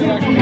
Gracias.